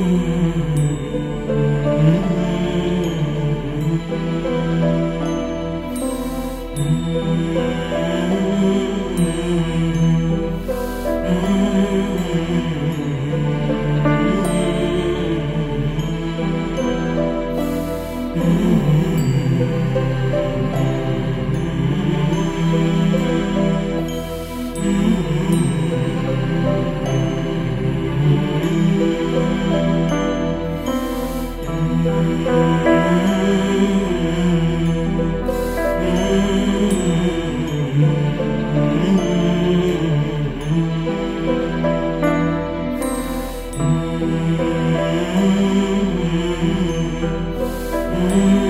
Música Mm-hmm.